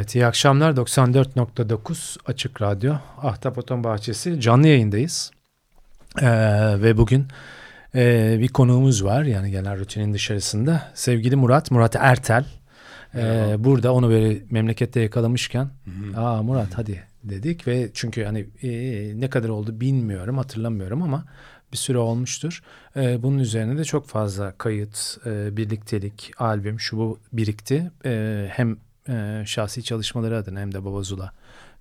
Evet iyi akşamlar 94.9 Açık Radyo Ahtapot'un Bahçesi canlı yayındayız. Ee, ve bugün e, bir konuğumuz var yani genel rutinin dışarısında. Sevgili Murat, Murat Ertel. Ee, burada onu böyle memlekette yakalamışken aa Murat hadi dedik ve çünkü hani e, ne kadar oldu bilmiyorum hatırlamıyorum ama bir süre olmuştur. Ee, bunun üzerine de çok fazla kayıt, e, birliktelik, albüm şu bu birikti. Ee, hem e, şahsi çalışmaları adına hem de Babazula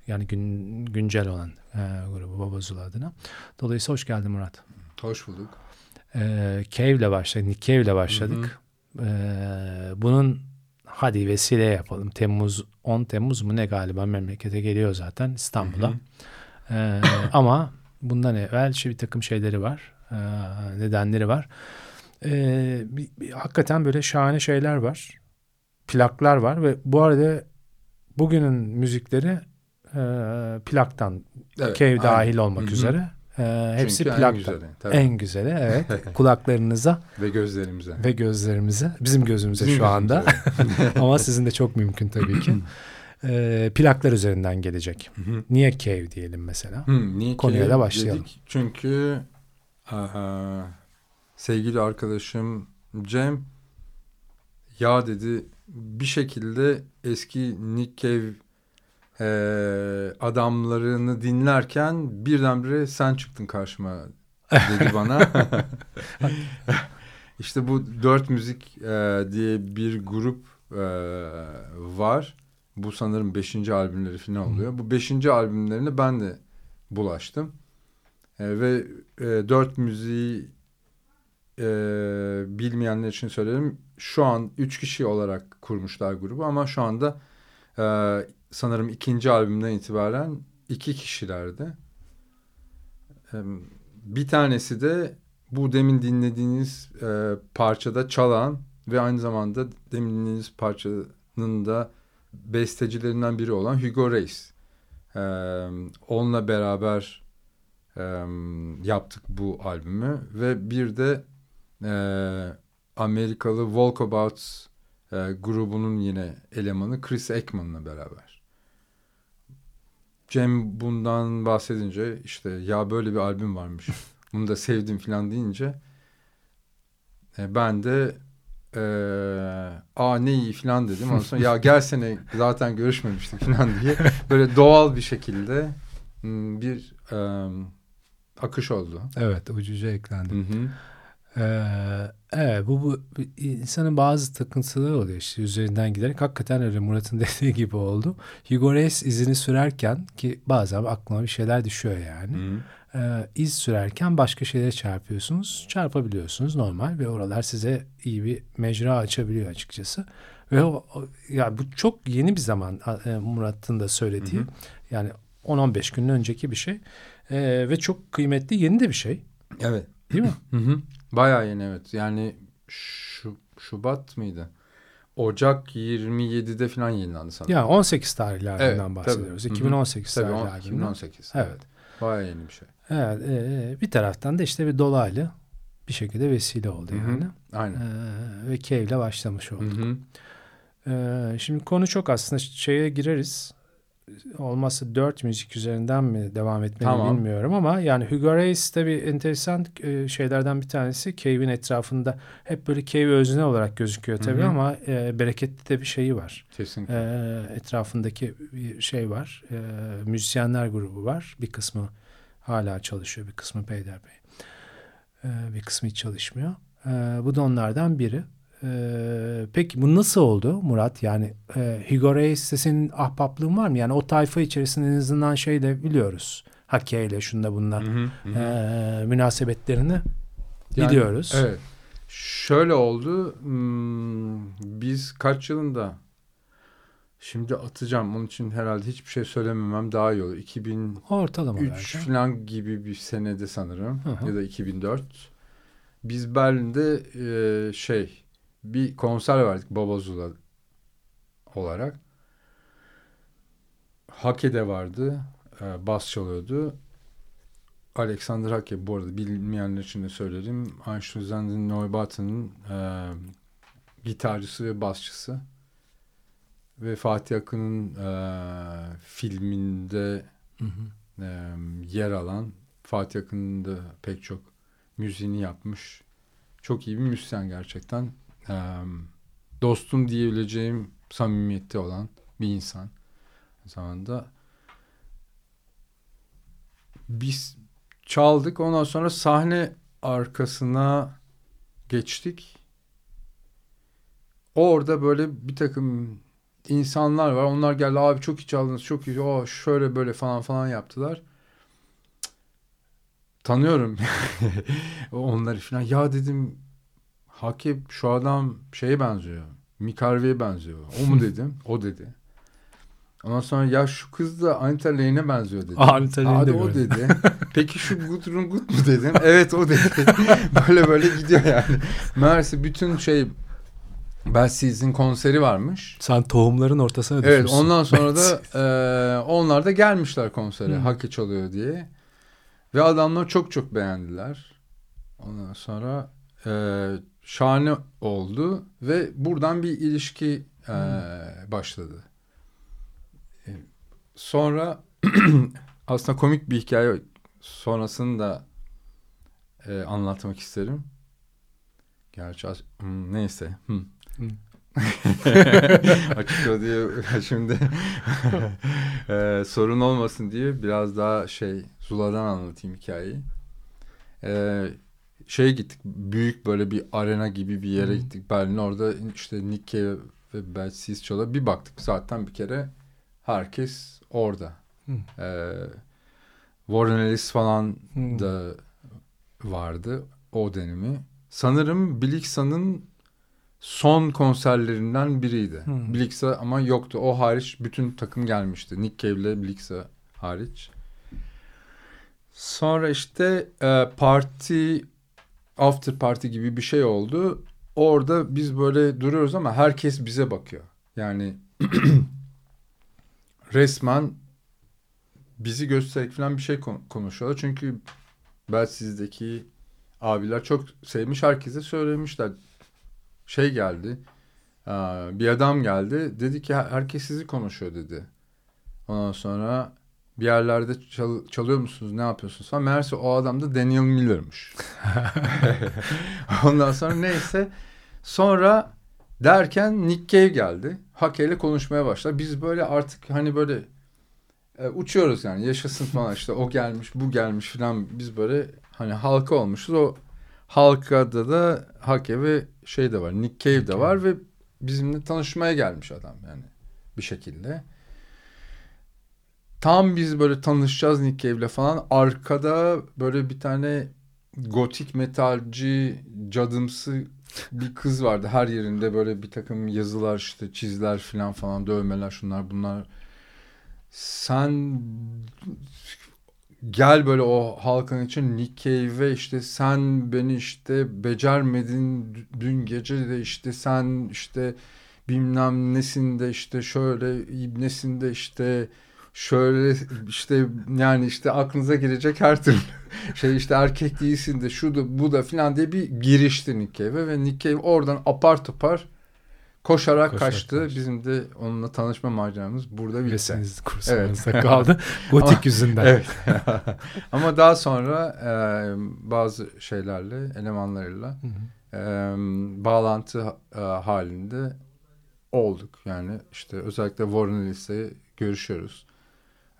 yani gün, güncel olan e, grubu Babazula adına. Dolayısıyla hoş geldin Murat. Hoş bulduk. E, Cave'le başladık, Nick Cave'le başladık. E, bunun hadi vesile yapalım. Temmuz 10 Temmuz mu ne galiba memlekete geliyor zaten İstanbul'a. E, ama bundan evvel bir takım şeyleri var. E, nedenleri var. E, bir, bir, hakikaten böyle şahane şeyler var. Plaklar var ve bu arada bugünün müzikleri e, plaktan Evet, Cave aynen. dahil olmak Hı hı. üzere. E, hepsi Çünkü en plaktan. güzeli, tabii. En güzeli evet. Kulaklarınıza Ve gözlerimize. ve gözlerimize. Bizim gözümüze Bizim şu anda. Ama sizin de çok mümkün tabii ki. E, plaklar üzerinden gelecek. hı. Niye Cave diyelim mesela? Hı, niye Konuya da başlayalım. dedik? Çünkü aha, sevgili arkadaşım Cem ya dedi bir şekilde eski Nick Cave e, adamlarını dinlerken birdenbire sen çıktın karşıma dedi bana. işte bu dört müzik e, diye bir grup e, var. Bu sanırım beşinci albümleri falan oluyor. Bu beşinci albümlerine ben de bulaştım. E, ve e, dört müziği e, bilmeyenler için söylerim. Şu an üç kişi olarak kurmuşlar grubu ama şu anda e, sanırım ikinci albümden itibaren iki kişilerdi. E, bir tanesi de bu demin dinlediğiniz e, parçada çalan ve aynı zamanda demin dinlediğiniz parçanın da bestecilerinden biri olan Hugo Reis. E, onunla beraber e, yaptık bu albümü ve bir de e, Amerikalı Walkabouts e, grubunun yine elemanı Chris Ekman'la beraber. Cem bundan bahsedince işte ya böyle bir albüm varmış. Bunu da sevdim falan deyince e, ben de e, aa ne iyi falan dedim. Ondan sonra ya gelsene zaten görüşmemiştik falan diye böyle doğal bir şekilde m, bir e, akış oldu. Evet ucuca eklendi. Hı hı. Ee, evet bu, bu insanın bazı takıntıları oluyor işte üzerinden giderek hakikaten öyle Murat'ın dediği gibi oldu. Hugo Reis izini sürerken ki bazen aklıma bir şeyler düşüyor yani. Hı. Ee, iz sürerken başka şeylere çarpıyorsunuz. Çarpabiliyorsunuz normal ve oralar size iyi bir mecra açabiliyor açıkçası. Ve o, o- ya bu çok yeni bir zaman e, Murat'ın da söylediği. Hı hı. Yani 10-15 gün önceki bir şey. Ee, ve çok kıymetli yeni de bir şey. Evet. Değil mi? Hı hı. Bayağı yeni evet. Yani şu, Şubat mıydı? Ocak 27'de falan yayınlandı sanırım. Yani 18 tarihlerden Evet, bahsediyoruz. tabii. Hı hı. 2018 Tabii albümden. 2018. Evet. Evet. Bayağı yeni bir şey. Evet, e, bir taraftan da işte bir dolaylı bir şekilde vesile oldu Hı hı. yani. Aynen. Ee, ve Cave'le başlamış Hı oldu. hı. Ee, şimdi konu çok aslında şeye gireriz. Olmazsa dört müzik üzerinden mi devam etmeli Tamam. bilmiyorum ama yani Hugo Reis tabii enteresan e, şeylerden bir tanesi Cave'in etrafında hep böyle Cave özne olarak gözüküyor tabii Hı hı. ama e, bereketli de bir şeyi var. Kesinlikle. E, etrafındaki bir şey var. E, müzisyenler grubu var. Bir kısmı hala çalışıyor, bir kısmı peyderpey. E, bir kısmı hiç çalışmıyor. E, bu da onlardan biri. E, peki bu nasıl oldu Murat? Yani e, Hugo Reis'te senin ahbaplığın var mı? Yani o tayfa içerisinde en azından şey de biliyoruz. Hake ile şunda hı, hı hı. E, münasebetlerini Yani, biliyoruz. Evet. Şöyle oldu. hmm, Biz kaç yılında şimdi atacağım. Onun için herhalde hiçbir şey söylememem daha iyi olur. 2003 Ortalama belki. falan gibi bir senede sanırım. Hı hı. Ya da 2004. Biz Berlin'de e, şey bir konser verdik Babazula olarak. Hake'de vardı. E, bas çalıyordu. Alexander Hake bu arada bilmeyenler için de söylerim. Einstürzenden Neubaten'ın e, gitarcısı ve basçısı. ve Fatih Akın'ın e, filminde Hı hı. e, yer alan Fatih Akın'ın da pek çok müziğini yapmış. Çok iyi bir müzisyen gerçekten. E, dostum diyebileceğim samimiyette olan bir insan. Zamanda biz çaldık. Ondan sonra sahne arkasına geçtik. Orada böyle bir takım insanlar var. Onlar geldi abi çok iyi çaldınız çok iyi. O şöyle böyle falan falan yaptılar. Tanıyorum onları falan. Ya dedim Hakim şu adam şeye benziyor. Mick Harvey'e benziyor. O mu dedim? o dedi. Ondan sonra ya şu kız da Anita Lane'e benziyor dedi. Aa, Anita Lane'i de Hadi o gördüm. dedi. Peki şu Gudrun Gut mu dedim. Evet o dedi. böyle böyle gidiyor yani. Meğerse bütün şey Seeds'in konseri varmış. Sen tohumların ortasına Evet düşmüşsün. ondan sonra da Evet. e, onlar da gelmişler konsere. Hı. Haki çalıyor diye. Ve adamlar çok çok beğendiler. Ondan sonra e, şahane oldu. Ve buradan bir ilişki e, başladı. E, sonra aslında komik bir hikaye sonrasını da e, anlatmak isterim. Gerçi hmm, neyse. Hmm. Hı. Açık diye şimdi e, sorun olmasın diye biraz daha şey Zula'dan anlatayım hikayeyi. E, şey gittik büyük böyle bir arena gibi bir yere Hı. gittik Berlin orada işte Nick Cave ve Seeds çalıyor. Bir baktık zaten bir kere herkes orada. Hı. E, Warren Ellis falan Hı. da vardı o dönemi. Sanırım Blixa'nın son konserlerinden biriydi. Hmm. Blixa ama yoktu. O hariç bütün takım gelmişti. Nick Cave ile Blixa hariç. Sonra işte e, parti after party gibi bir şey oldu. Orada biz böyle duruyoruz ama herkes bize bakıyor. Yani resmen bizi göstererek falan bir şey kon- konuşuyorlar. Çünkü Belsiz'deki abiler çok sevmiş. Herkese söylemişler. Şey geldi. Bir adam geldi. Dedi ki "Her- herkes sizi konuşuyor dedi. Ondan sonra bir yerlerde çal- çalıyor musunuz ne yapıyorsunuz falan. Meğerse o adam da Daniel Miller'mış. Ondan sonra neyse. Sonra derken Nick Cave geldi. Hake ile konuşmaya başladı. Biz böyle artık hani böyle e, uçuyoruz yani yaşasın falan işte o gelmiş bu gelmiş falan biz böyle hani halka olmuşuz o halkada da Hake ve şey de var Nick Cave de var ve bizimle tanışmaya gelmiş adam yani bir şekilde. Tam biz böyle tanışacağız Nick Cave'le falan. Arkada böyle bir tane gotik metalci cadımsı bir kız vardı. Her yerinde böyle bir takım yazılar işte çiziler falan falan dövmeler şunlar bunlar. Sen gel böyle o halkın için Nick Cave'e işte sen beni işte becermedin dün gece de işte sen işte bilmem nesinde işte şöyle ibnesinde işte şöyle işte yani işte aklınıza gelecek her türlü şey işte erkek değilsin de şu da bu da filan diye bir girişti Nick Cave'e ve Nick Cave oradan apar topar koşarak, Koşarak kaçtı. kaçtı. Bizim de onunla tanışma maceramız burada bitti. Vesiniz kursanızda kaldı. Gotik Ama- yüzünden. Evet. Ama daha sonra e, bazı şeylerle, elemanlarıyla Hı hı. e, bağlantı e, halinde olduk. Yani işte özellikle Warren Ellis'le görüşüyoruz.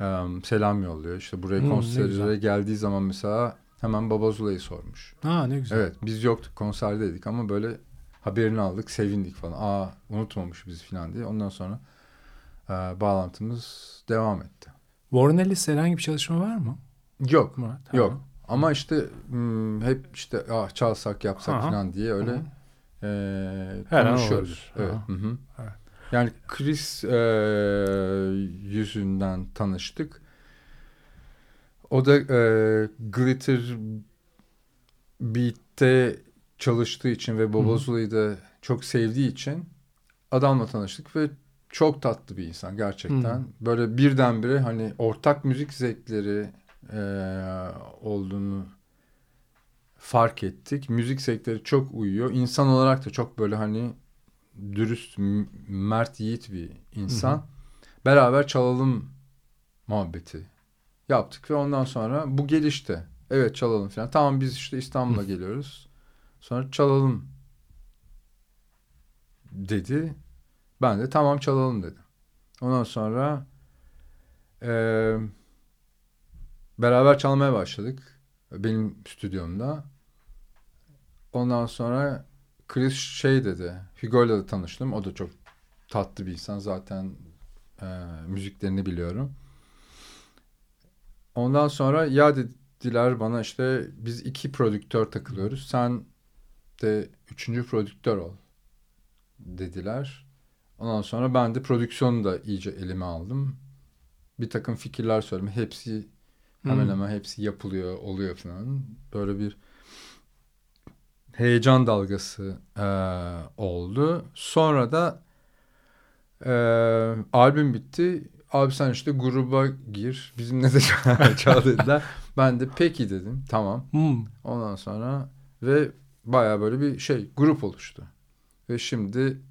E, selam yolluyor. İşte buraya Hmm, konserlere geldiği zaman mesela hemen Baba Zula'yı sormuş. Aa ne güzel. Evet biz yoktuk konserdeydik ama böyle haberini aldık sevindik falan. Aa unutmamış bizi falan diye. Ondan sonra e, bağlantımız devam etti. Warren Ellis herhangi bir çalışma var mı? Yok. Murat? Yok. Tamam. Ama işte hmm, hep işte ah çalsak yapsak Aha. falan diye öyle Hı. e, Her konuşuyoruz. Evet. Aha. hı hı. Evet. Yani Chris e, yüzünden tanıştık. O da e, Glitter Beat'te çalıştığı için ve Hı hı. Bobo Zula'yı da çok sevdiği için adamla tanıştık ve çok tatlı bir insan gerçekten. Hı. Böyle birdenbire hani ortak müzik zevkleri e, olduğunu fark ettik. Müzik zevkleri çok uyuyor. İnsan olarak da çok böyle hani dürüst, mert, yiğit bir insan. Beraber çalalım muhabbeti yaptık ve ondan sonra bu gelişti. Evet çalalım falan. Tamam biz işte İstanbul'a geliyoruz. Sonra çalalım dedi. Ben de tamam çalalım dedim. Ondan sonra eee, beraber çalmaya başladık. Benim stüdyomda. Ondan sonra Chris şey dedi. Hugo'yla da tanıştım. O da çok tatlı bir insan. Zaten eee, müziklerini biliyorum. Ondan sonra ya dediler bana işte biz iki prodüktör takılıyoruz. Sen de üçüncü prodüktör ol dediler. Ondan sonra ben de prodüksiyonu da iyice elime aldım. Bir takım fikirler söyledim. Hepsi hemen Hmm. hemen hepsi yapılıyor, oluyor falan. Böyle bir heyecan dalgası eee, oldu. Sonra da eee, albüm bitti. Abi sen işte gruba gir. Bizimle de çal- dediler. Ben de peki dedim. Tamam. Hmm. Ondan sonra ve baya böyle bir şey grup oluştu. Ve şimdi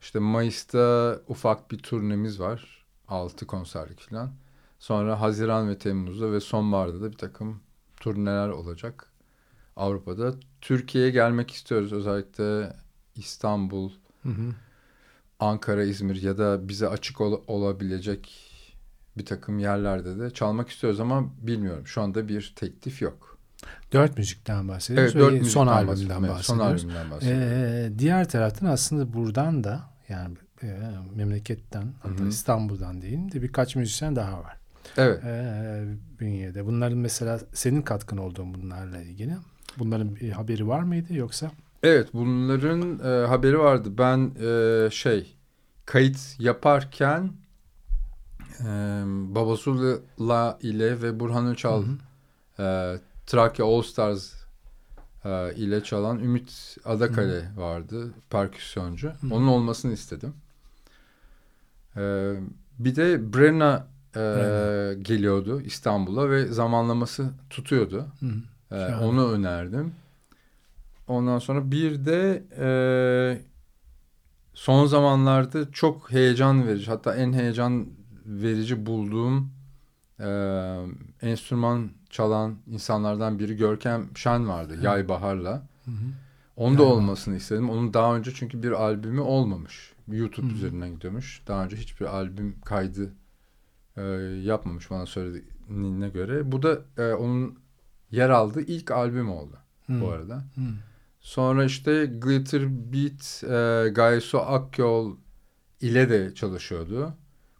işte Mayıs'ta ufak bir turnemiz var. 6 konserlik falan. Sonra Haziran ve Temmuz'da ve sonbaharda da bir takım turneler olacak. Avrupa'da. Türkiye'ye gelmek istiyoruz. Özellikle İstanbul, Hı hı. Ankara, İzmir ya da bize açık ol- olabilecek bir takım yerlerde de çalmak istiyoruz ama bilmiyorum. Şu anda bir teklif yok. Dört müzikten bahsediyoruz. Evet, ve dört son müzikten albümden bahsediyorum. Evet, Son bahsediyoruz. albümden bahsediyorum. Ee, diğer taraftan aslında buradan da yani e, memleketten hatta Hı hı. İstanbul'dan değil de birkaç müzisyen daha var. Evet. Ee, bünyede. Bunların mesela senin katkın olduğun bunlarla ilgili. Bunların bir haberi var mıydı yoksa? Evet bunların e, haberi vardı. Ben e, şey kayıt yaparken e, Babasula ile ve Burhan Öçal Hı hı. e, Trakya All Stars e, ile çalan Ümit Adakale vardı perküsyoncu. Hı. Onun olmasını istedim. E, bir de Brenna e, Brenna. geliyordu İstanbul'a ve zamanlaması tutuyordu. Hı hı. Ee, onu önerdim. Ondan sonra bir de e, son zamanlarda çok heyecan verici hatta en heyecan verici bulduğum e, enstrüman çalan insanlardan biri Görkem Şen vardı Yay Bahar'la. Hı hı. Onun da Yay Bahar. olmasını istedim. Onun daha önce çünkü bir albümü olmamış. YouTube Hı hı. üzerinden gidiyormuş. Daha önce hiçbir albüm kaydı e, yapmamış bana söylediğine göre. Bu da e, onun yer aldığı ilk albüm oldu Hı. bu arada. Hı. Sonra işte Glitter Beat e, Gayesu Akyol ile de çalışıyordu.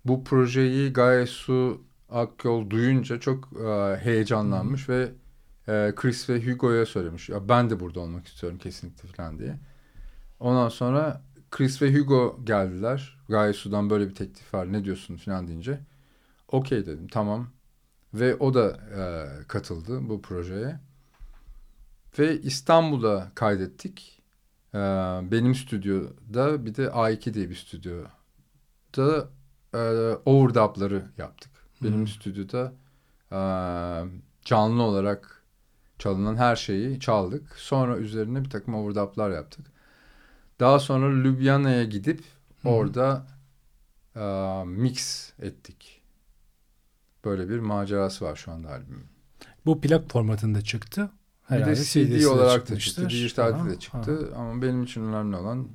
Bu projeyi Gayesu Akyol duyunca çok e, heyecanlanmış ve e, Chris ve Hugo'ya söylemiş. Ya ben de burada olmak istiyorum kesinlikle falan diye. Ondan sonra Chris ve Hugo geldiler. Gayesu'dan böyle bir teklif var ne diyorsun falan deyince. Okey dedim tamam. Ve o da e, katıldı bu projeye. Ve İstanbul'da kaydettik. Ee, benim stüdyoda bir de A2 diye bir stüdyoda e, overdub'ları yaptık. Benim Hmm. stüdyoda e, canlı olarak çalınan her şeyi çaldık. Sonra üzerine bir takım overdub'lar yaptık. Daha sonra Ljubljana'ya gidip orada e, mix ettik. Böyle bir macerası var şu anda albümün. Bu plak formatında çıktı. Bir de Herhalde CD olarak da çıktı. Dijitalde de çıktı. Ama benim için önemli olan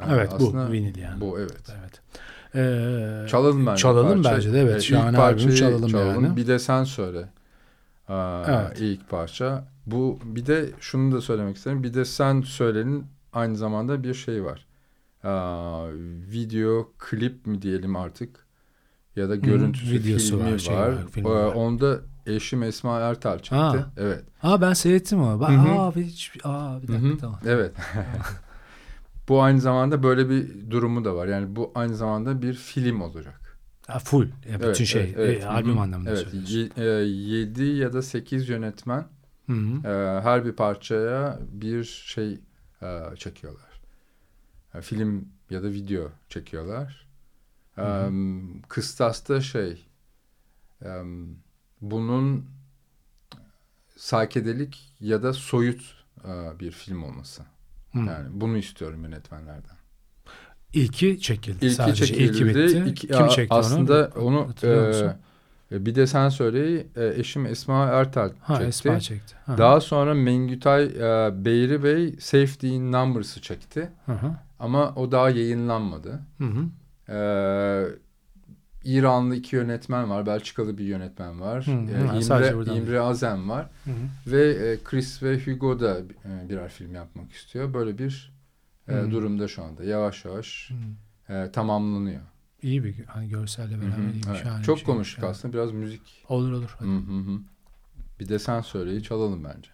yani Evet bu vinil yani. Bu evet. Evet. Ee, Çalalım bence. Çalalım parça. bence de evet. İlk Şahane albüm parçayı çalalım, yani. Bir de sen söyle. Aa, Evet. ilk parça. Bu bir de şunu da söylemek isterim. Bir de sen söylenin aynı zamanda bir şey var. Aa, video klip mi diyelim artık ya da görüntüsü videosu filmi var, şey var, filmi Ee, var. Onda eşim Esma Ertal çekti. Ha. Evet. Aa ben seyrettim ama. Ben, aa, bir, hiç, aa bir dakika hı. tamam. Evet. bu aynı zamanda böyle bir durumu da var. Yani bu aynı zamanda bir film olacak. Ha, full. Ya, bütün Evet, şey. evet, evet. e, albüm anlamında Evet. söylüyorsun. 7 ya da 8 yönetmen e, her bir parçaya bir şey e, çekiyorlar. E, film ya da video çekiyorlar. E, Hı Kıstasta şey e, bunun saykedelik ya da soyut e, bir film olması. Hı. Yani bunu istiyorum yönetmenlerden. İlki çekildi İlki sadece. çekildi. İlki bitti. İki- Kim çekti aslında onu? onu Hatırlıyor musun? e, bir de sen söyle e, eşim Esma Ertel ha, çekti. Esma çekti. Ha. Daha sonra Mengütay e, Beyri Bey Safety in Numbers'ı çekti. Hı hı. Ama o daha yayınlanmadı. Hı hı. Ee, İranlı iki yönetmen var. Belçikalı bir yönetmen var. Hı, Ee, sadece buradan İmre, İmre Azem var. Hı hı. Ve e, Chris ve Hugo da e, birer film yapmak istiyor. Böyle bir e, Hı. durumda şu anda. Yavaş yavaş Hı. e, tamamlanıyor. İyi bir hani görselle Hı beraber hı, iyi bir evet. bir Çok şey. konuştuk Yani. aslında. Biraz müzik. Olur olur. Hadi. Hı hı hı. Bir de sen söyleyi çalalım bence.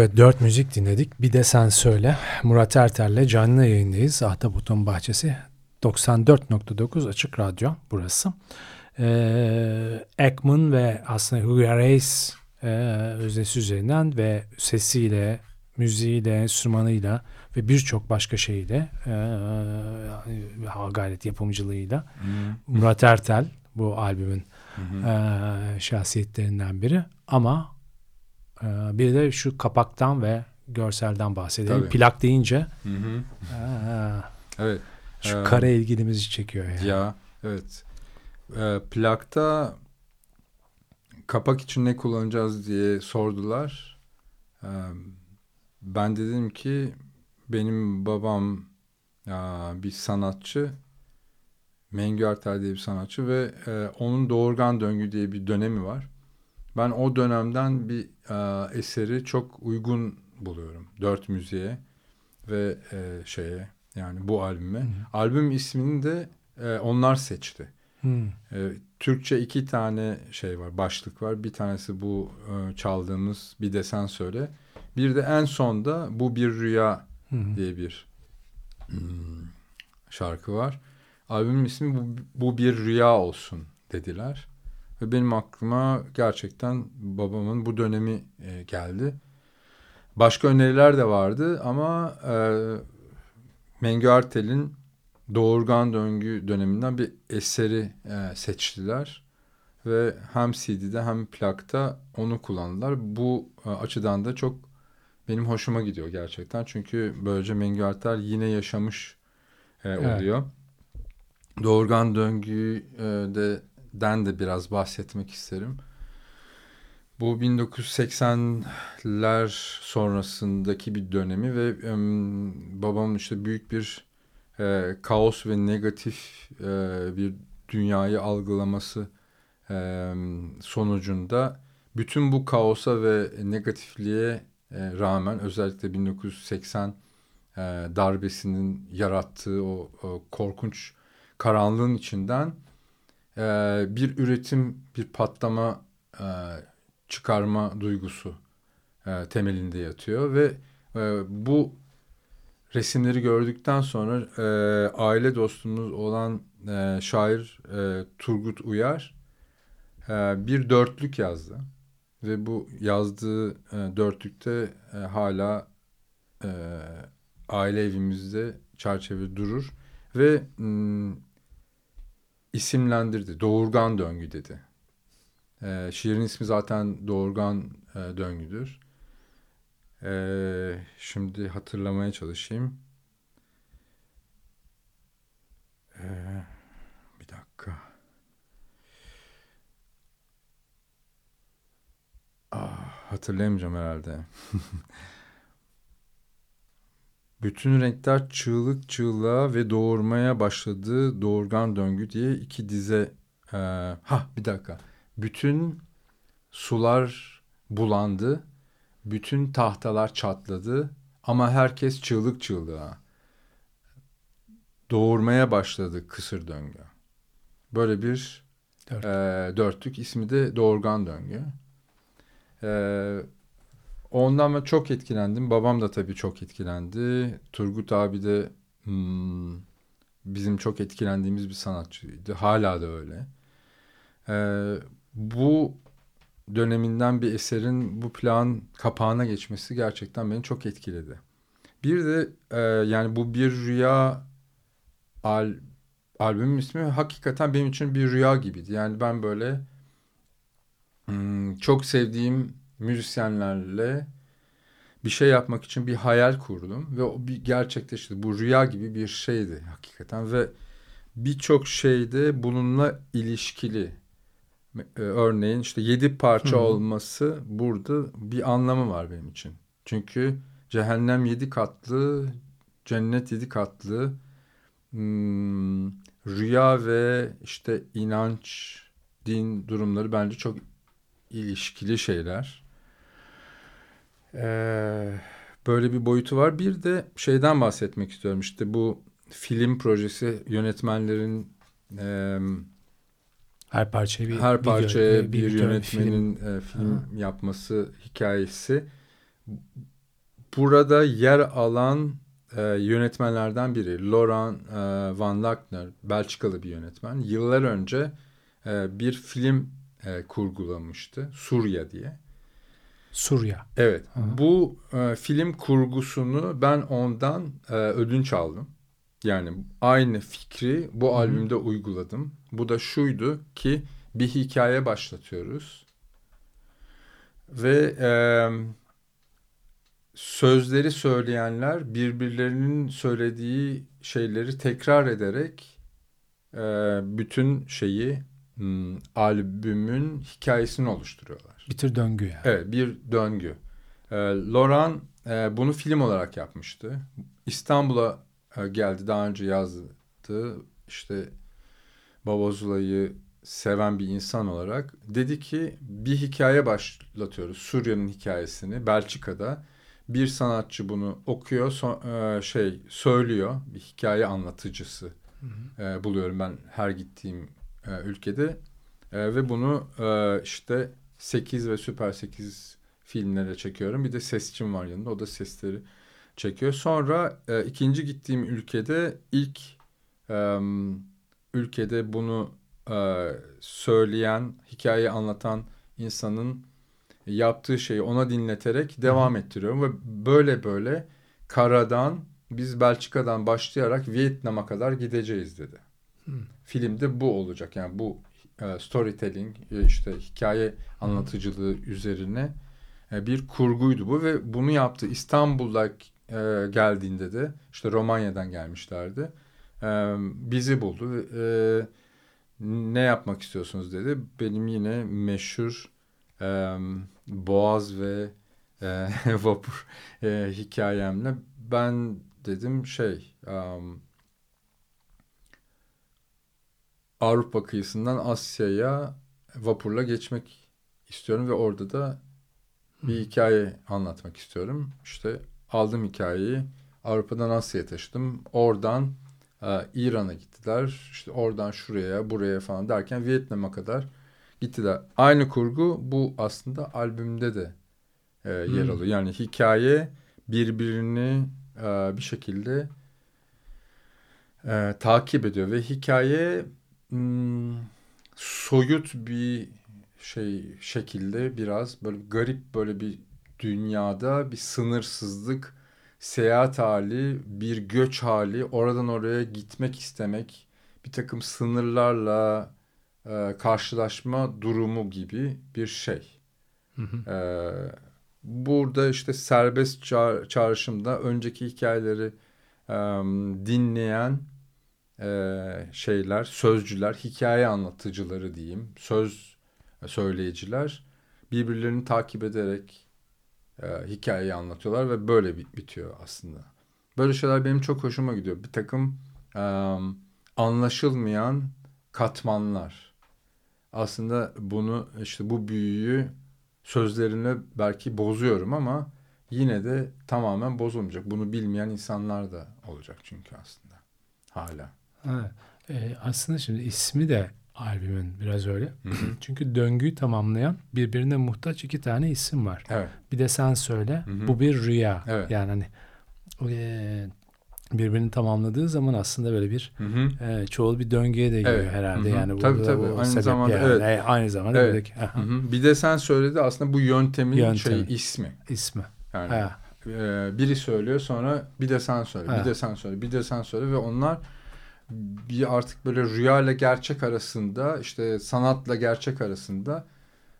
Evet dört müzik dinledik. Bir de sen söyle. Murat Ertel'le canlı yayındayız. Ahtapot'un Bahçesi 94.9 Açık Radyo burası. Ee, Ekman ve aslında Hugo Reis e, öznesi üzerinden ve sesiyle, müziğiyle, enstrümanıyla ve birçok başka şeyle e, gayret yapımcılığıyla Murat Ertel bu albümün e, şahsiyetlerinden biri ama bir de şu kapaktan ve görselden bahsedelim. Tabii. Plak deyince Hı hı. e, Evet. şu Ee, kare ilgilimizi çekiyor yani. Ya evet. Ee, plakta kapak için ne kullanacağız diye sordular. Ee, ben dedim ki benim babam ya, bir sanatçı. Mengü Ertel diye bir sanatçı ve e, onun Doğurgan Döngü diye bir dönemi var. Ben o dönemden bir e, eseri çok uygun buluyorum. Dört müziğe ve e, şeye yani bu albüme. Albüm ismini de e, onlar seçti. Hmm. E, Türkçe iki tane şey var, başlık var. Bir tanesi bu e, çaldığımız Bir de Sen Söyle. Bir de en sonda Bu Bir Rüya Hı. diye bir hmm, şarkı var. Albümün ismi bu, bu Bir Rüya Olsun dediler. Ve benim aklıma gerçekten babamın bu dönemi e, geldi. Başka öneriler de vardı ama e, Mengü Artel'in Doğurgan Döngü döneminden bir eseri e, seçtiler. Ve hem CD'de hem plakta onu kullandılar. Bu e, açıdan da çok benim hoşuma gidiyor gerçekten. Çünkü böylece Mengü Artel yine yaşamış e, Evet. oluyor. Doğurgan Döngü'de den de biraz bahsetmek isterim. Bu 1980'ler sonrasındaki bir dönemi ve em, babamın işte büyük bir e, kaos ve negatif e, bir dünyayı algılaması e, sonucunda bütün bu kaosa ve negatifliğe e, rağmen özellikle 1980 e, darbesinin yarattığı o, o korkunç karanlığın içinden e, bir üretim, bir patlama e, çıkarma duygusu e, temelinde yatıyor ve e, bu resimleri gördükten sonra e, aile dostumuz olan e, şair e, Turgut Uyar e, bir dörtlük yazdı ve bu yazdığı e, dörtlükte e, hala e, aile evimizde çerçeve durur ve mm, isimlendirdi. Doğurgan döngü dedi. E, şiirin ismi zaten Doğurgan e, Döngü'dür. E, şimdi hatırlamaya çalışayım. E, bir dakika. Ah, hatırlayamayacağım herhalde. Bütün renkler çığlık çığlığa ve doğurmaya başladı doğurgan döngü diye iki dize. Ee, ha bir dakika. Bütün sular bulandı. Bütün tahtalar çatladı. Ama herkes çığlık çığlığa. Doğurmaya başladı kısır döngü. Böyle bir Dört. e, dörtlük. ismi de doğurgan döngü. Ee, ondan ben çok etkilendim. Babam da tabii çok etkilendi. Turgut abi de hmm, bizim çok etkilendiğimiz bir sanatçıydı. Hala da öyle. Ee, bu döneminden bir eserin bu plan kapağına geçmesi gerçekten beni çok etkiledi. Bir de e, yani bu bir rüya al, albümün ismi hakikaten benim için bir rüya gibiydi. Yani ben böyle hmm, çok sevdiğim müzisyenlerle bir şey yapmak için bir hayal kurdum ve o bir gerçekleşti. Bu rüya gibi bir şeydi hakikaten ve birçok şeyde bununla ilişkili. E, Örneğin işte yedi parça Hı. olması burada bir anlamı var benim için. Çünkü cehennem yedi katlı, cennet yedi katlı. Hmm, rüya ve işte inanç, din durumları bence çok ilişkili şeyler. Ee, böyle bir boyutu var. Bir de şeyden bahsetmek istiyorum. İşte bu film projesi yönetmenlerin e, Her parçayı bir her bir parçaya gö- bir, gö- yönetmenin film. e, film yapması hikayesi. Burada yer alan e, yönetmenlerden biri Laurent e, Van Lackner, Belçikalı bir yönetmen. Yıllar önce e, bir film e, kurgulamıştı, Surya diye. Surya. Evet, Hı. bu e, film kurgusunu ben ondan e, ödünç aldım. Yani aynı fikri bu albümde uyguladım. Bu da şuydu ki bir hikaye başlatıyoruz. Ve e, sözleri söyleyenler birbirlerinin söylediği şeyleri tekrar ederek e, bütün şeyi hmm, albümün hikayesini oluşturuyorlar. Bir döngü yani. Evet bir döngü. Ee, Loran e, bunu film olarak yapmıştı. İstanbul'a e, geldi daha önce yazdı. İşte Babozula'yı seven bir insan olarak dedi ki bir hikaye başlatıyoruz. Suriye'nin hikayesini Belçika'da. Bir sanatçı bunu okuyor, son, e, şey söylüyor. Bir hikaye anlatıcısı e, buluyorum ben her gittiğim e, ülkede. E, ve bunu e, işte 8 ve Süper 8 filmlere çekiyorum. Bir de sesçim var yanında. O da sesleri çekiyor. Sonra e, ikinci gittiğim ülkede ilk e, ülkede bunu e, söyleyen, hikayeyi anlatan insanın yaptığı şeyi ona dinleterek devam ettiriyorum. Ve böyle böyle karadan biz Belçika'dan başlayarak Vietnam'a kadar gideceğiz dedi. Filmde bu olacak. Yani bu e, storytelling e, işte hikaye anlatıcılığı üzerine e, bir kurguydu bu ve bunu yaptı. İstanbul'da e, geldiğinde de işte Romanya'dan gelmişlerdi. E, bizi buldu. E, ne yapmak istiyorsunuz dedi. Benim yine meşhur e, Boğaz ve e, vapur e, hikayemle ben dedim şey um, Avrupa kıyısından Asya'ya vapurla geçmek istiyorum ve orada da bir hikaye anlatmak istiyorum. İşte aldım hikayeyi Avrupa'dan Asya'ya taşıdım. Oradan e, İran'a gittiler. İşte oradan şuraya buraya falan derken Vietnam'a kadar gittiler. Aynı kurgu bu aslında albümde de e, yer alıyor. Yani hikaye birbirini e, bir şekilde e, takip ediyor ve hikaye soyut bir şey şekilde biraz böyle garip böyle bir dünyada bir sınırsızlık seyahat hali bir göç hali oradan oraya gitmek istemek bir takım sınırlarla e, karşılaşma durumu gibi bir şey. Hı hı. Ee, burada işte serbest çağ- çağrışımda önceki hikayeleri em, dinleyen e, şeyler, sözcüler, hikaye anlatıcıları diyeyim, söz söyleyiciler birbirlerini takip ederek e, hikayeyi anlatıyorlar ve böyle bi- bitiyor aslında. Böyle şeyler benim çok hoşuma gidiyor. Bir takım e, anlaşılmayan katmanlar. Aslında bunu işte bu büyüyü sözlerimle belki bozuyorum ama yine de tamamen bozulmayacak. Bunu bilmeyen insanlar da olacak çünkü aslında hala. Ha, e, aslında şimdi ismi de albümün biraz öyle. Çünkü döngüyü tamamlayan birbirine muhtaç iki tane isim var. Evet. Bir de sen söyle. Hı hı. Bu bir rüya. Evet. Yani hani e, birbirini tamamladığı zaman aslında böyle bir Hı hı. e, çoğul bir döngüye de giriyor Evet. herhalde. Hı hı. Yani Tabii, tabii. o Aynı zamanda, yani. evet. E, aynı zamanda Evet. buradaki aha, Hı hı. Bir de sen söyledi aslında bu yöntemin Yöntemi. şey ismi. ismi. Yani Ha. e, biri söylüyor sonra bir de sen söyle, Ha. bir de sen söyle, bir de sen söyle ve onlar bir artık böyle rüya ile gerçek arasında işte sanatla gerçek arasında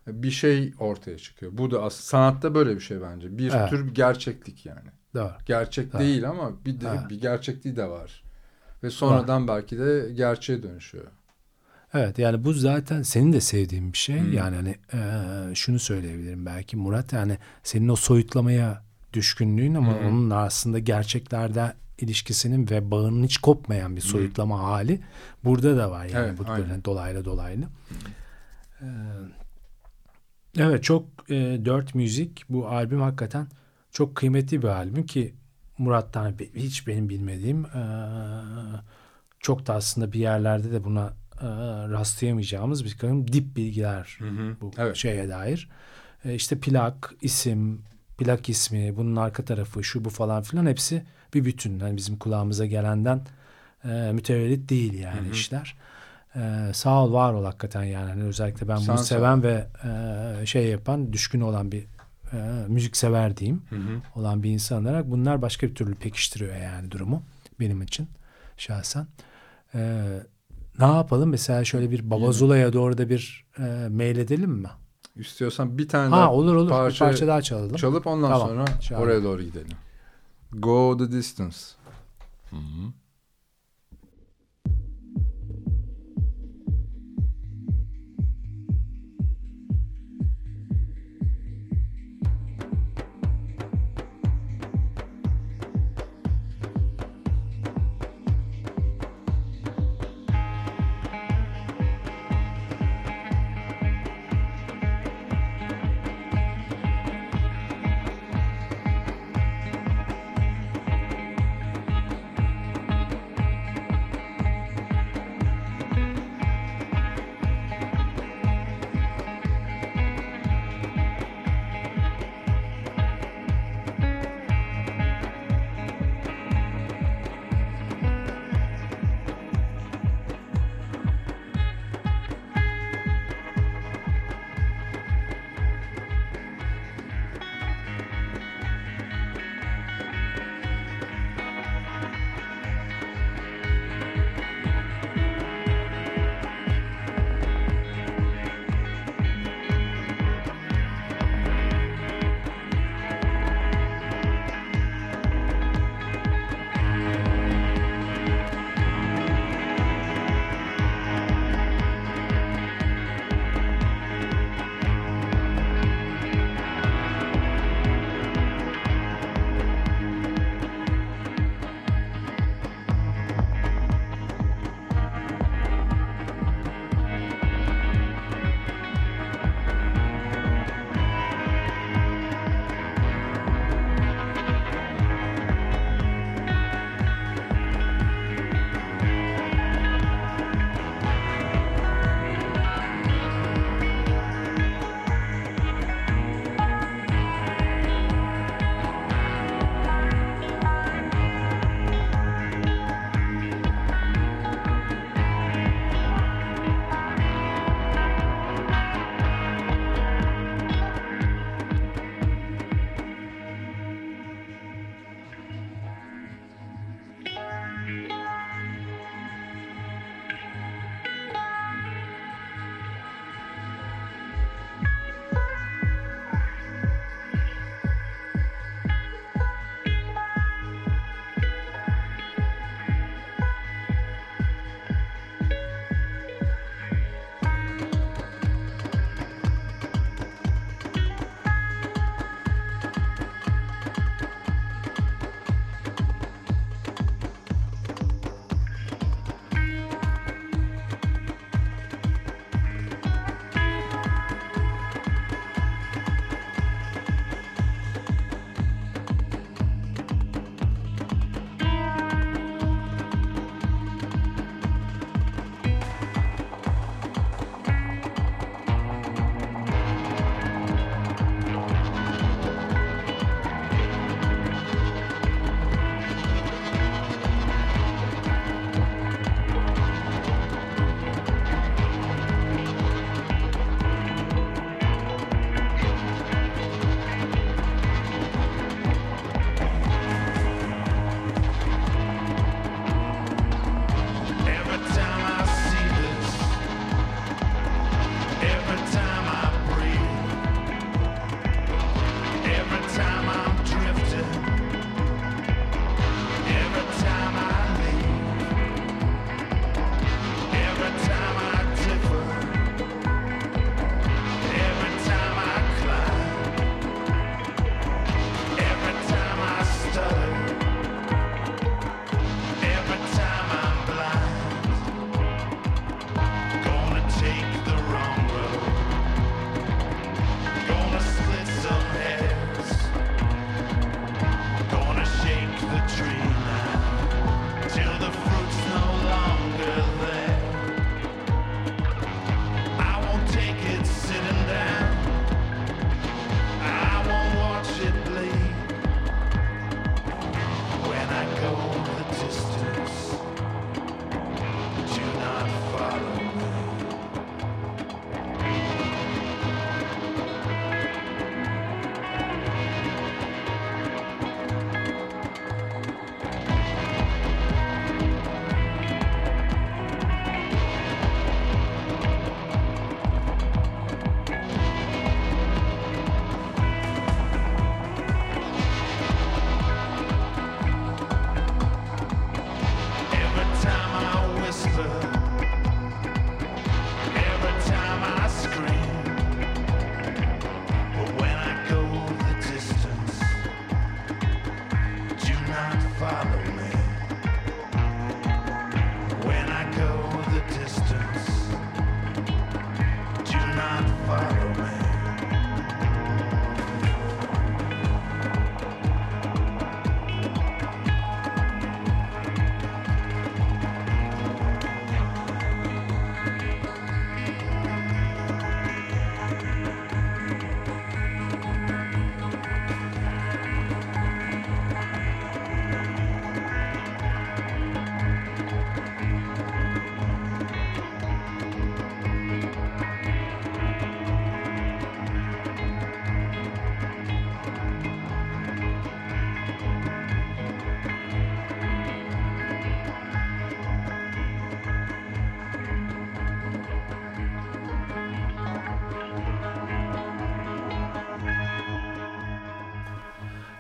bir şey ortaya çıkıyor. Bu da aslında sanatta böyle bir şey bence. Bir Evet. tür bir gerçeklik yani. Doğru. Gerçek Ha. değil ama bir de, Ha. bir gerçekliği de var. Ve sonradan belki de gerçeğe dönüşüyor. Evet yani bu zaten senin de sevdiğin bir şey. Hmm. Yani hani e, şunu söyleyebilirim belki Murat yani senin o soyutlamaya düşkünlüğün ama hı. onun aslında gerçeklerde ilişkisinin ve bağının hiç kopmayan bir soyutlama hali burada da var yani Evet, bu aynen. böyle dolaylı dolaylı. Ee, evet çok e, dört müzik bu albüm hakikaten çok kıymetli bir albüm ki Murat'tan bi- hiç benim bilmediğim e, çok da aslında bir yerlerde de buna e, rastlayamayacağımız bir takım dip bilgiler bu Evet. şeye dair. E, işte plak, isim, plak ismi, bunun arka tarafı, şu bu falan filan hepsi bir bütün. Yani bizim kulağımıza gelenden e, mütevellit değil yani işler. E, sağ ol, var ol hakikaten yani. Hani özellikle ben Sen bunu seven ve e, şey yapan, düşkün olan bir e, müzik sever diyeyim. Hı hı. Olan bir insan olarak bunlar başka bir türlü pekiştiriyor yani durumu benim için şahsen. E, ne yapalım? Mesela şöyle bir Babazula'ya doğru da bir e, mail edelim mi? İstiyorsan bir tane Ha daha olur olur. parça- bir parça daha çalalım. çalıp ondan Tamam, sonra çalalım. oraya doğru gidelim. Go the distance. Hı hı.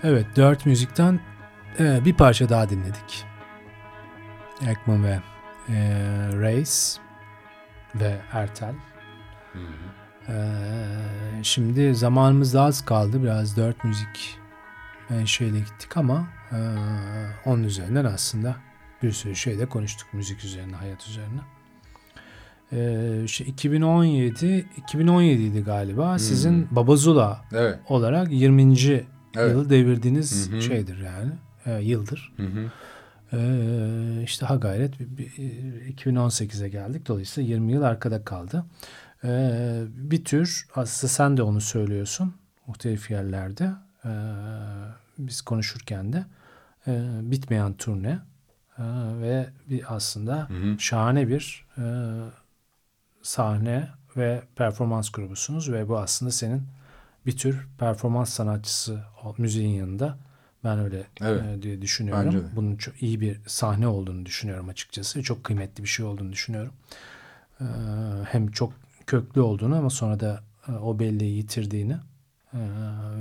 Evet dört müzikten e, bir parça daha dinledik. Ekman ve e, Reis ve Ertel. E, şimdi zamanımız da az kaldı. Biraz dört müzik menşeyle gittik ama e, onun üzerinden aslında bir sürü şey de konuştuk müzik üzerine, hayat üzerine. E, şey, 2017 2017 idi galiba. Sizin Babazula Evet. olarak 20. Evet. yılı devirdiğiniz Hı hı. şeydir yani. E, yıldır. Hı hı. Ee, işte ha gayret bir- bir- 2018'e geldik. Dolayısıyla 20 yıl arkada kaldı. Ee, bir tür aslında sen de onu söylüyorsun muhtelif yerlerde ee, biz konuşurken de ee, bitmeyen turne ee, ve bir aslında Hı hı. şahane bir e, sahne ve performans grubusunuz ve bu aslında senin bir tür performans sanatçısı o müziğin yanında ben öyle Evet. e, diye düşünüyorum. Bence de. Bunun çok iyi bir sahne olduğunu düşünüyorum açıkçası. Çok kıymetli bir şey olduğunu düşünüyorum. Ee, hem çok köklü olduğunu ama sonra da e, o belleği yitirdiğini e,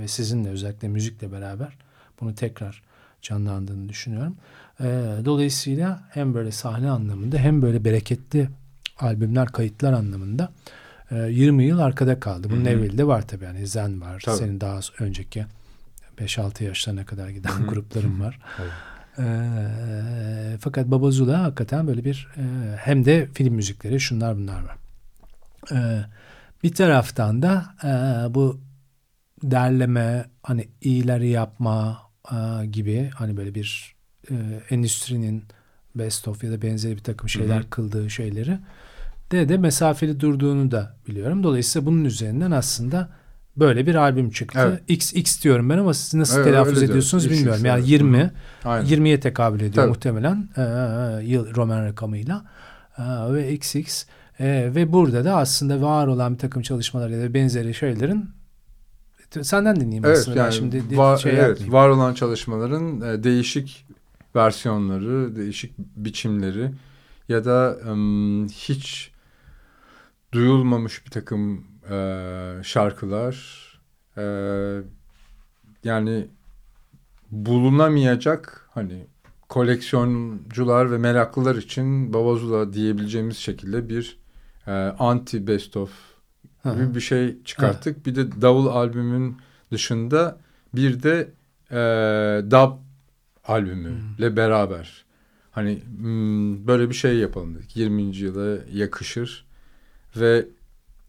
ve sizinle özellikle müzikle beraber bunu tekrar canlandığını düşünüyorum. Ee, dolayısıyla hem böyle sahne anlamında hem böyle bereketli albümler, kayıtlar anlamında e, 20 yıl arkada kaldı. Bunun Hı hı. evveli de var tabii. Yani Zen var. Tabii. Senin daha önceki 5-6 yaşlarına kadar giden grupların var. Evet. Ee, fakat Babazula hakikaten böyle bir e, hem de film müzikleri şunlar bunlar var. Ee, bir taraftan da e, bu derleme hani iyileri yapma e, gibi hani böyle bir e, endüstrinin best of ya da benzeri bir takım şeyler Hı hı. kıldığı şeyleri de de mesafeli durduğunu da biliyorum. Dolayısıyla bunun üzerinden aslında böyle bir albüm çıktı. Evet. XX diyorum ben ama siz nasıl Evet, telaffuz ediyorsunuz XX, bilmiyorum. Yani evet. 20 Aynen. 20'ye tekabül ediyor Tabii. muhtemelen e, yıl Roman rakamıyla E, ve XX E, ve burada da aslında var olan bir takım çalışmalar ya da benzeri şeylerin senden dinleyeyim Evet aslında. Ben yani şimdi var, şey evet, yapmayayım. var olan çalışmaların e, değişik versiyonları, değişik biçimleri ya da em, hiç duyulmamış bir takım e, şarkılar e, yani bulunamayacak hani koleksiyoncular ve meraklılar için Babazula diyebileceğimiz şekilde bir e, anti best of gibi bir şey çıkarttık. Bir de davul albümün dışında bir de e, dub albümüyle beraber hani hmm, böyle bir şey yapalım dedik. 20. yıla yakışır ve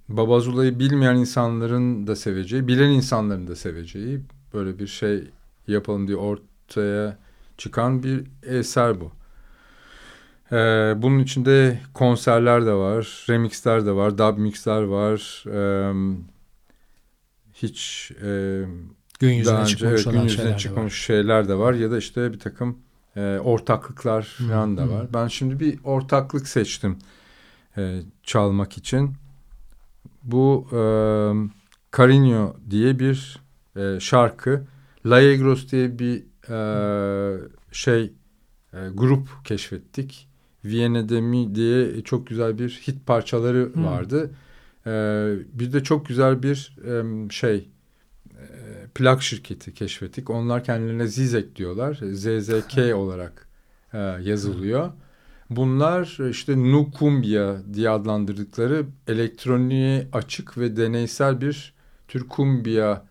Babazula'yı bilmeyen insanların da seveceği, bilen insanların da seveceği böyle bir şey yapalım diye ortaya çıkan bir eser bu. Ee, bunun içinde konserler de var, remixler de var, dub mixler var. Ee, hiç e, Gün yüzüne daha önce çıkmamış evet, gün yüzüne şeyler de çıkmamış var. şeyler de var ya da işte bir takım e, ortaklıklar falan da hı. var. Ben şimdi bir ortaklık seçtim e, çalmak için. Bu e, Carinho diye bir e, şarkı. Laegros diye bir e, şey e, grup keşfettik. Viyana'da mi diye çok güzel bir hit parçaları Hmm. vardı. E, bir de çok güzel bir e, şey e, plak şirketi keşfettik. Onlar kendilerine Zizek diyorlar. ZZK olarak e, yazılıyor. Bunlar işte Nukumbia diye adlandırdıkları elektroniğe açık ve deneysel bir tür kumbia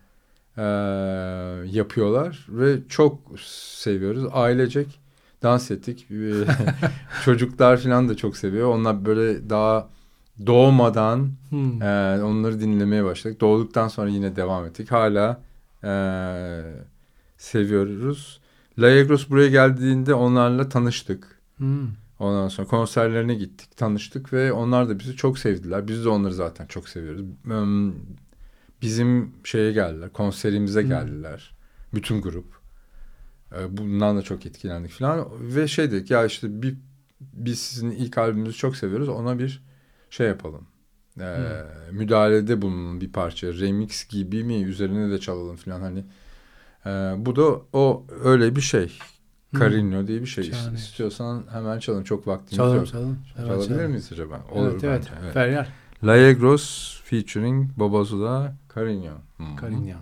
e, yapıyorlar ve çok seviyoruz. Ailecek dans ettik. E, Çocuklar falan da çok seviyor. Onlar böyle daha doğmadan Hmm. ee, onları dinlemeye başladık. Doğduktan sonra yine devam ettik. Hala ee, seviyoruz. Laegros buraya geldiğinde onlarla tanıştık. Hmm. Ondan sonra konserlerine gittik, tanıştık ve onlar da bizi çok sevdiler. Biz de onları zaten çok seviyoruz. Bizim şeye geldiler, konserimize Hmm. geldiler. Bütün grup. Ee, Bundan da çok etkilendik falan. Ve şey dedik ya işte bir, biz sizin ilk albümünüzü çok seviyoruz. Ona bir şey yapalım. Ee, müdahalede bulunun bir parça. Remix gibi mi üzerine de çalalım falan hani. Ee, bu da o öyle bir şey. Carino diye bir şey. Şahane. İstiyorsan hemen çalın. Çok vaktimiz Çalalım yok. çalalım. Evet, Çalabilir çalalım. miyiz acaba? Olur evet, evet. bence. Evet. Feryal. Laegros featuring Babazula Carino. Hmm. Karinyan.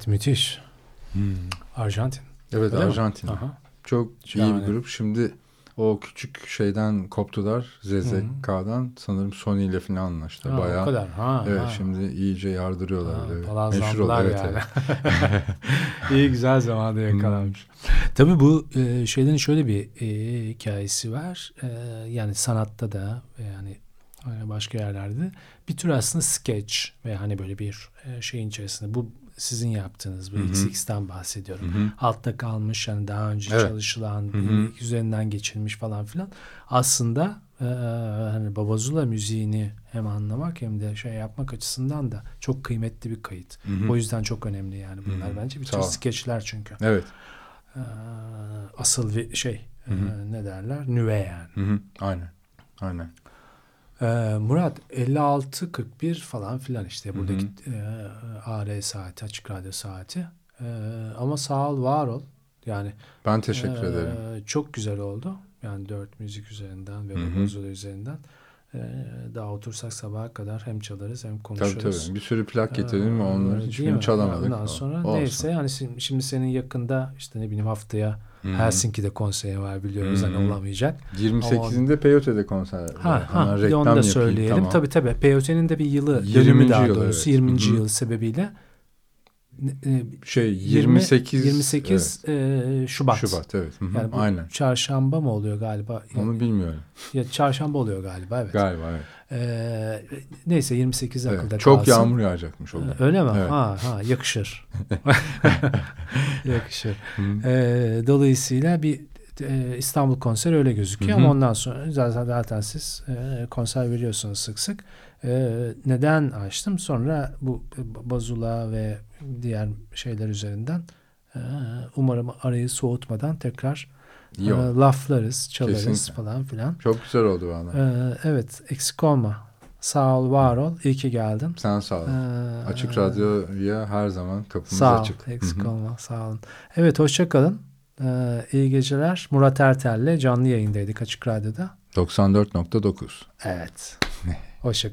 Evet müthiş. Arjantin. Evet Öyle mi? Arjantin. Aha. Çok iyi Şahane. bir grup. Şimdi o küçük şeyden koptular. ZZK'dan sanırım Sony ile falan anlaştı. Ha, Bayağı. o kadar. Ha, Evet ha. şimdi iyice yardırıyorlar. Ha, böyle. Meşhur oldu. Evet, yani. evet. İyi güzel zamanda yakalanmış. Tabii bu e, şeylerin şöyle bir e, hikayesi var. E, yani sanatta da yani başka yerlerde bir tür aslında sketch ve hani böyle bir e, şeyin içerisinde bu sizin yaptığınız bu XX'ten bahsediyorum. Altta kalmış yani daha önce Evet. çalışılan e, üzerinden geçilmiş falan filan. Aslında e, hani Babazula müziğini hem anlamak hem de şey yapmak açısından da çok kıymetli bir kayıt. O yüzden çok önemli yani bunlar bence bir tür skeçler çünkü. Evet. Ee, asıl bir şey e, ne derler nüve yani. Hı hı. Aynen. Aynen. Ee, Murat 56-41 falan filan işte buradaki e, AR saati açık radyo saati. Ee, ama sağ ol var ol. Yani Ben teşekkür e, ederim. Çok güzel oldu. Yani dört müzik üzerinden ve Babazula üzerinden. Ee, daha otursak sabaha kadar hem çalarız hem Tabii konuşuruz. tabii. Bir sürü plak getirdim Ee, onları hiçbirini çalamadık. Ondan sonra Olsun. neyse hani şimdi, şimdi senin yakında işte ne bileyim haftaya Helsinki'de konseri var biliyoruz hani olamayacak. 28'inde Peyote'de konser var. Ha, ha de reklam onu da yapayım, söyleyelim. tamam. Tabii tabii. Peyote'nin de bir yılı, 20. dönümü daha yıl, doğrusu evet. 20. Hı hı. yıl sebebiyle e, Şey 20 28 28 e, Şubat. evet. Şubat evet. Hı hı. Yani bu Aynen. çarşamba mı oluyor galiba? Onu bilmiyorum. ya çarşamba oluyor galiba evet. Galiba evet. E, neyse 28 Evet, akılda Çok kalsın. yağmur yağacakmış o gün. Öyle mi? Evet. Ha, ha yakışır. yakışır. Ee, dolayısıyla bir e, İstanbul konseri öyle gözüküyor ama ondan sonra zaten, zaten siz e, konser veriyorsunuz sık sık. E, neden açtım? Sonra bu Bazula ve diğer şeyler üzerinden e, umarım arayı soğutmadan tekrar e, Yok. laflarız, çalarız Kesinlikle. falan filan. Çok güzel oldu valla. E, evet eksik olma. Sağ ol, var ol. İyi ki geldin. Sen sağ ol. Ee, Açık Radyo'ya her zaman kapımız Sağ ol. açık. Eksik Hı hı. olma. Sağ olun. Evet hoşça kalın. Ee, iyi geceler. Murat Ertel'le canlı yayındaydık Açık Radyo'da. 94.9 Evet. hoşça